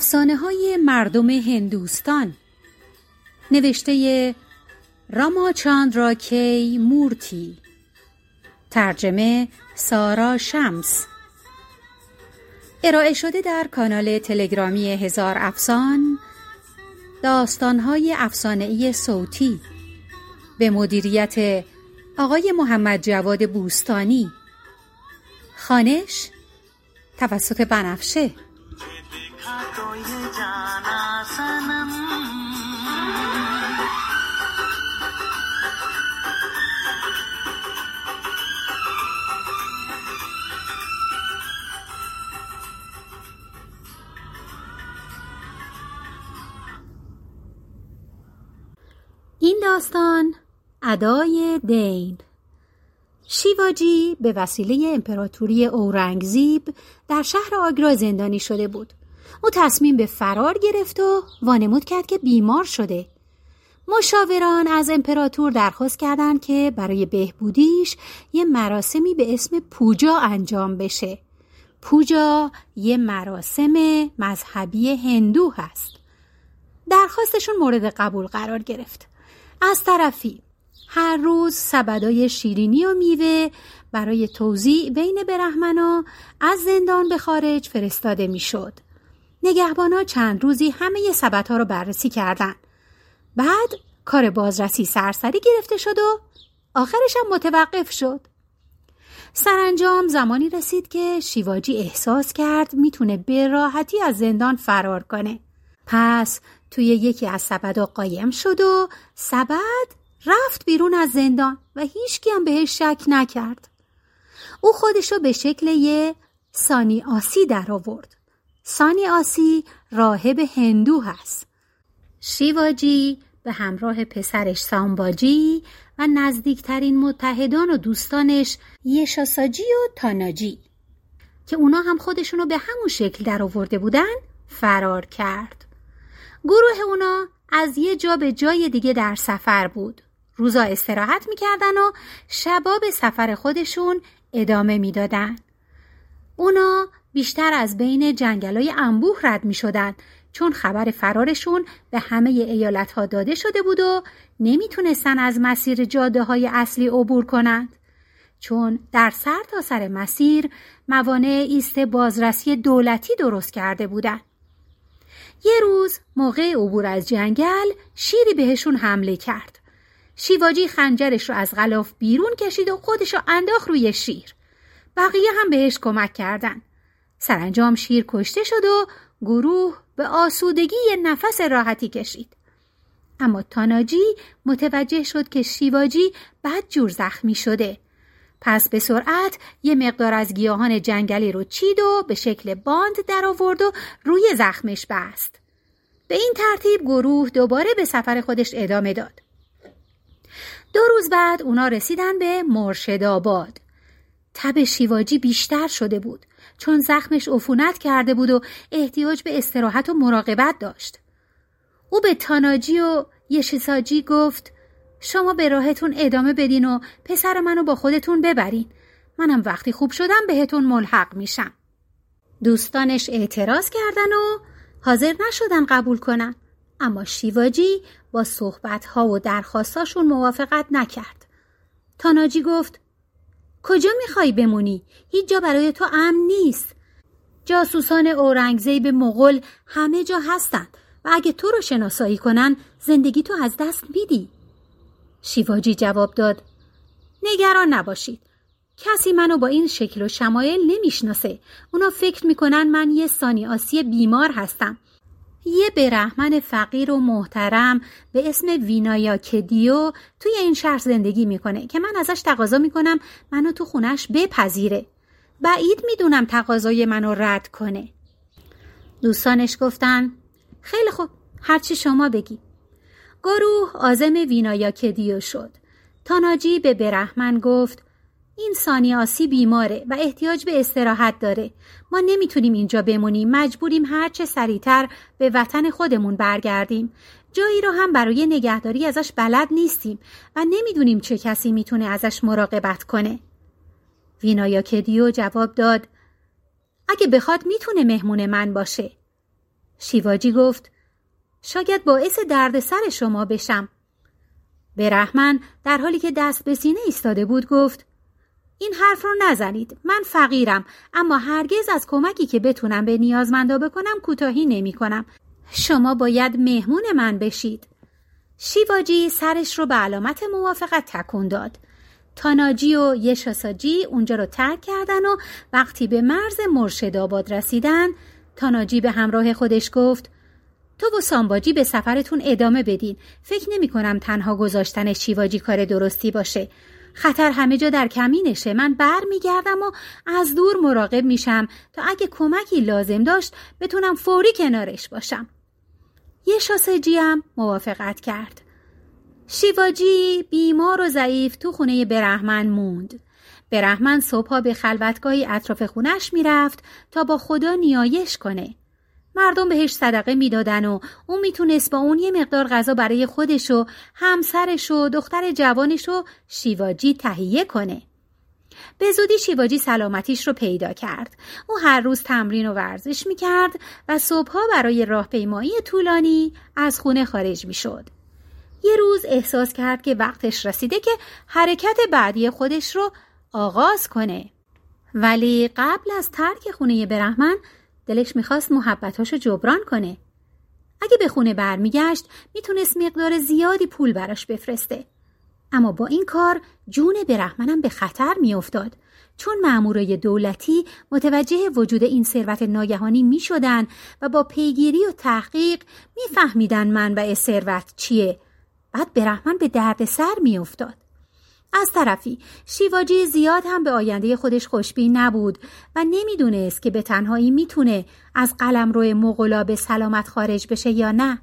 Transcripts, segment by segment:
افسانه های مردم هندوستان. نوشته راما چاندرا کی مورتی. ترجمه سارا شمس. ارائه شده در کانال تلگرامی هزار افسان داستانهای ای صوتی. به مدیریت آقای محمد جواد بوستانی. خانش توسط بنفشه. این داستان ادای دین. شیواجی به وسیله امپراتوری اورنگزیب در شهر آگرا زندانی شده بود. او تصمیم به فرار گرفت و وانمود کرد که بیمار شده. مشاوران از امپراتور درخواست کردند که برای بهبودیش یه مراسمی به اسم پوجا انجام بشه. پوجا یه مراسم مذهبی هندو هست. درخواستشون مورد قبول قرار گرفت. از طرفی هر روز سبدای شیرینی و میوه برای توضیع بین برهمنا از زندان به خارج فرستاده می‌شد. نگهبانا چند روزی همه سبدها رو بررسی کردند. بعد کار بازرسی سرسری گرفته شد و آخرش هم متوقف شد. سرانجام زمانی رسید که شیواجی احساس کرد می‌تونه به راحتی از زندان فرار کنه. پس توی یکی از سبدا قایم شد و سبد رفت بیرون از زندان و هیچکی هم بهش شک نکرد. او خودشو به شکل یه سانی آسی در آورد. سانی آسی راهب هندو هست. شیواجی به همراه پسرش سامباجی و نزدیکترین متحدان و دوستانش یشاساجی و تاناجی که اونا هم خودشونو به همون شکل در آورده بودن فرار کرد. گروه اونا از یه جا به جای دیگه در سفر بود. روزا استراحت می‌کردن و شبا به سفر خودشون ادامه می‌دادن. اونا بیشتر از بین جنگلای انبوه رد می شدن چون خبر فرارشون به همه ایالت ها داده شده بود و نمی‌تونستن از مسیر جاده های اصلی عبور کنند. چون در سر تا سر مسیر موانع ایست بازرسی دولتی درست کرده بودند. یه روز موقع عبور از جنگل شیری بهشون حمله کرد. شیواجی خنجرش رو از غلاف بیرون کشید و خودش رو انداخت روی شیر. بقیه هم بهش کمک کردن. سرانجام شیر کشته شد و گروه به آسودگی یه نفس راحتی کشید. اما تاناجی متوجه شد که شیواجی بد جور زخمی شده. پس به سرعت یه مقدار از گیاهان جنگلی رو چید و به شکل باند در آورد و روی زخمش بست. به این ترتیب گروه دوباره به سفر خودش ادامه داد. دو روز بعد اونا رسیدن به مرشد آباد. تب شیواجی بیشتر شده بود چون زخمش عفونت کرده بود و احتیاج به استراحت و مراقبت داشت. او به تاناجی و یشساجی گفت شما به راهتون ادامه بدین و پسر منو با خودتون ببرین. منم وقتی خوب شدم بهتون ملحق میشم. دوستانش اعتراض کردن و حاضر نشدن قبول کنن. اما شیواجی با صحبتها و درخواستاشون موافقت نکرد. تاناجی گفت کجا می‌خوای بمونی؟ هیچ جا برای تو امن نیست. جاسوسان اورنگزیب مغول همه جا هستند و اگه تو رو شناسایی کنن زندگی تو از دست میدی. شیواجی جواب داد نگران نباشید. کسی منو با این شکل و شمایل نمی‌شناسه. اونا فکر می‌کنن من یه سانی آسی بیمار هستم یه برهمن فقیر و محترم به اسم وینایا کدیو توی این شهر زندگی می‌کنه که من ازش تقاضا می‌کنم منو تو خونش بپذیره. بعید می‌دونم تقاضای منو رد کنه. دوستانش گفتن خیلی خوب هرچی شما بگی. گروه آزم وینایا کدیو شد. تاناجی به برهمن گفت این سانیاسی بیماره و احتیاج به استراحت داره ما نمی‌تونیم اینجا بمونیم مجبوریم هرچه سریعتر به وطن خودمون برگردیم جایی رو هم برای نگهداری ازش بلد نیستیم و نمی‌دونیم چه کسی می‌تونه ازش مراقبت کنه وینایا کدیو جواب داد اگه بخواد می‌تونه مهمون من باشه. شیواجی گفت شاید باعث دردسر شما بشم. برهمن در حالی که دست به سینه ایستاده بود گفت این حرف رو نزنید. من فقیرم اما هرگز از کمکی که بتونم به نیازمندا بکنم کوتاهی نمی کنم. شما باید مهمون من بشید. شیواجی سرش رو به علامت موافقت تکون داد. تاناجی و یشاساجی اونجا رو ترک کردن و وقتی به مرز مرشدآباد رسیدن تاناجی به همراه خودش گفت تو و سامباجی به سفرتون ادامه بدین. فکر نمی کنم تنها گذاشتن شیواجی کار درستی باشه. خطر همه جا در کمینشه. من بر میگردم و از دور مراقب میشم تا اگه کمکی لازم داشت بتونم فوری کنارش باشم. یه شاسجی هم موافقت کرد. شیواجی بیمار و ضعیف تو خونه برهمن موند. برهمن صبحها به خلوتگاهی اطراف خونش می‌رفت تا با خدا نیایش کنه. مردم بهش صدقه می‌دادن و اون می‌تونست با اون یه مقدار غذا برای خودش و همسرش و دختر جوانش و شیواجی تهیه کنه. به زودی شیواجی سلامتیش رو پیدا کرد. او هر روز تمرین و ورزش می‌کرد و صبحها برای راهپیمایی طولانی از خونه خارج می‌شد. یه روز احساس کرد که وقتش رسیده که حرکت بعدی خودش رو آغاز کنه. ولی قبل از ترک خونه برهمن دلش می‌خواست محبتاشو جبران کنه. اگه به خونه برمیگشت می‌تونست مقدار زیادی پول براش بفرسته. اما با این کار جون برهمنم به خطر میافتاد چون مامورای دولتی متوجه وجود این ثروت ناگهانی می شدن و با پیگیری و تحقیق میفهمیدن منبع ثروت چیه بعد برهمن به درد سر میافتاد از طرفی شیواجی زیاد هم به آینده خودش خوشبین نبود و نمی‌دونست که به تنهایی می‌تونه از قلم روی مغلا به سلامت خارج بشه یا نه.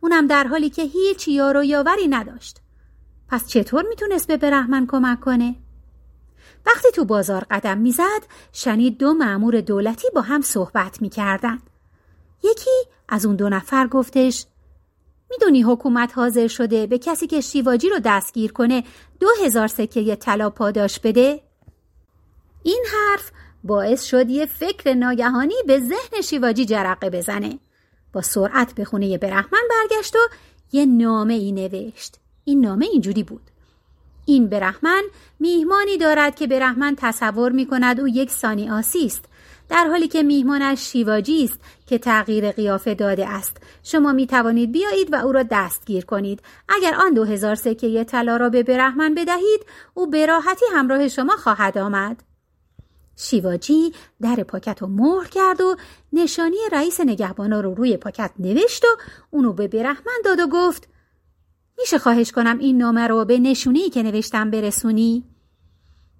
اونم در حالی که هیچ یار و یاوری نداشت. پس چطور می‌تونست به برهمن کمک کنه؟ وقتی تو بازار قدم می‌زد شنید دو مأمور دولتی با هم صحبت می‌کردن. یکی از اون دو نفر گفتش می‌دونی حکومت حاضر شده به کسی که شیواجی رو دستگیر کنه دو هزار سکه طلا پاداش بده؟ این حرف باعث شد یه فکر ناگهانی به ذهن شیواجی جرقه بزنه. با سرعت به خونه برهمن برگشت و یه نامه ای نوشت. این نامه اینجوری بود. این برهمن میهمانی دارد که برهمن تصور می کند او یک سانی آسی است در حالی که میهمانش شیواجی است که تغییر قیافه داده است. شما می توانید بیایید و او را دستگیر کنید. اگر آن دو هزار سکه طلا را به برهمن بدهید او به راحتی همراه شما خواهد آمد. شیواجی در پاکت رو مهر کرد و نشانی رئیس نگهبانا رو روی پاکت نوشت و اونو به برهمن داد و گفت میشه خواهش کنم این نامه رو به نشونی که نوشتم برسونی؟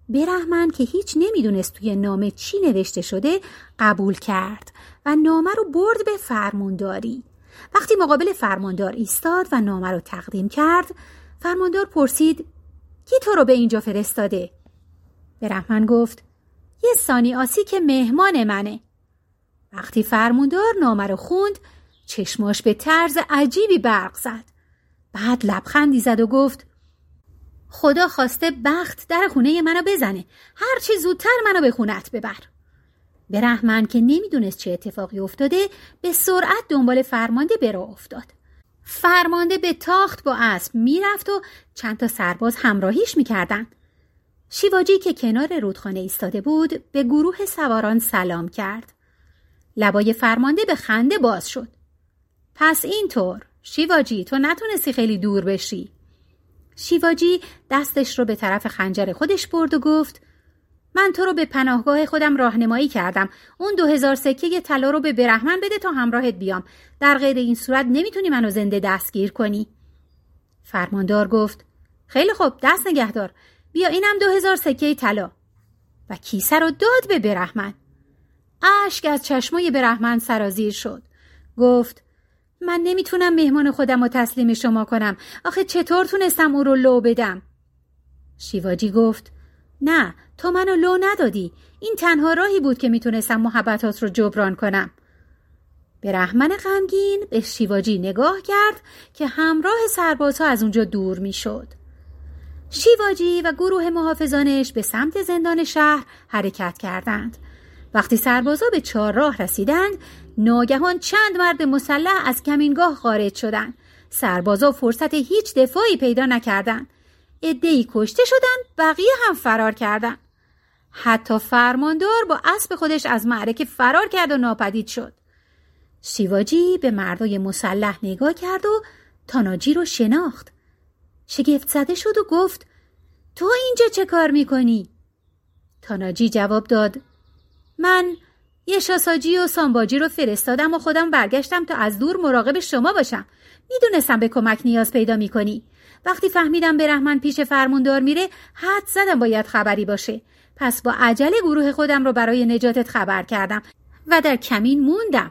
برهمن که هیچ نمی‌دونست توی نامه چی نوشته شده قبول کرد و نامه رو برد به فرمانداری. وقتی مقابل فرماندار ایستاد و نامه رو تقدیم کرد فرماندار پرسید کی تو رو به اینجا فرستاده؟ برهمن گفت یه سانی آسی که مهمان منه. وقتی فرماندار نامه رو خوند چشماش به طرز عجیبی برق زد. بعد لبخندی زد و گفت خدا خواسته بخت در خونه منو بزنه. هرچی زودتر منو به خونت ببر. برهمن که نمی‌دونست چه اتفاقی افتاده به سرعت دنبال فرمانده به افتاد. فرمانده به تاخت با اسب می‌رفت و چند تا سرباز همراهیش می‌کردن شیواجی که کنار رودخانه ایستاده بود به گروه سواران سلام کرد. لبای فرمانده به خنده باز شد. پس اینطور شیواجی تو نتونستی خیلی دور بشی. شیواجی دستش رو به طرف خنجر خودش برد و گفت من تو رو به پناهگاه خودم راهنمایی کردم. اون دو هزار سکه طلا رو به برهمن بده تا همراهت بیام. در غیر این صورت نمی‌تونی منو زنده دستگیر کنی. فرماندار گفت خیلی خوب دست نگهدار. بیا اینم دو هزار سکه طلا. و کیسه رو داد به برهمن. اشک از چشمای برهمن سرازیر شد. گفت من نمی‌تونم مهمان خودم رو تسلیم شما کنم آخه چطور تونستم او رو لو بدم شیواجی گفت نه تو منو لو ندادی این تنها راهی بود که می‌تونستم محبتات رو جبران کنم به رحمن غمگین به شیواجی نگاه کرد که همراه سربازها از اونجا دور می‌شد. شیواجی و گروه محافظانش به سمت زندان شهر حرکت کردند. وقتی سربازا به چهارراه رسیدند ناگهان چند مرد مسلح از کمینگاه خارج شدند. سربازا فرصت هیچ دفاعی پیدا نکردند. عدهای کشته شدند بقیه هم فرار کردند. حتی فرماندار با اسب خودش از معرکه فرار کرد و ناپدید شد. شیواجی به مردای مسلح نگاه کرد و تاناجی رو شناخت. شگفت زده شد و گفت تو اینجا چه کار می‌کنی؟ تاناجی جواب داد من یه شاساجی و سامباجی رو فرستادم و خودم برگشتم تا از دور مراقب شما باشم. می‌دونستم به کمک نیاز پیدا می‌کنی. وقتی فهمیدم رحمن پیش فرموندار میره حد زدم باید خبری باشه. پس با عجله گروه خودم رو برای نجاتت خبر کردم و در کمین موندم.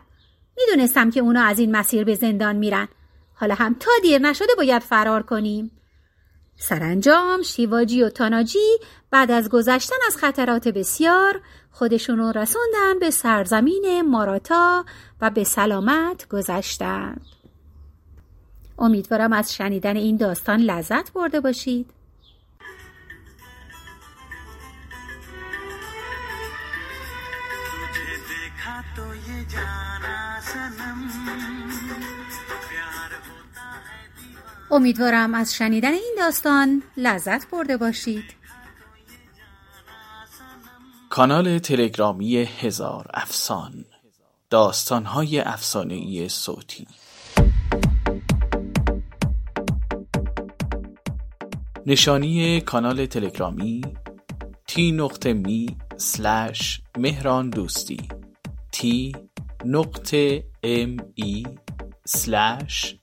می‌دونستم که اونا از این مسیر به زندان میرن. حالا هم تا دیر نشده باید فرار کنیم. سرانجام شیواجی و تاناجی بعد از گذشتن از خطرات بسیار خودشون رو رسوندن به سرزمین ماراتا و به سلامت گذشتند. امیدوارم از شنیدن این داستان لذت برده باشید. امیدوارم از شنیدن این داستان لذت برده باشید. کانال تلگرامی هزار افسان داستانهای افسانهای صوتی. نشانی کانال تلگرامی تی نقطه می سلش مهران دوستی تی نقطه ام ای سلش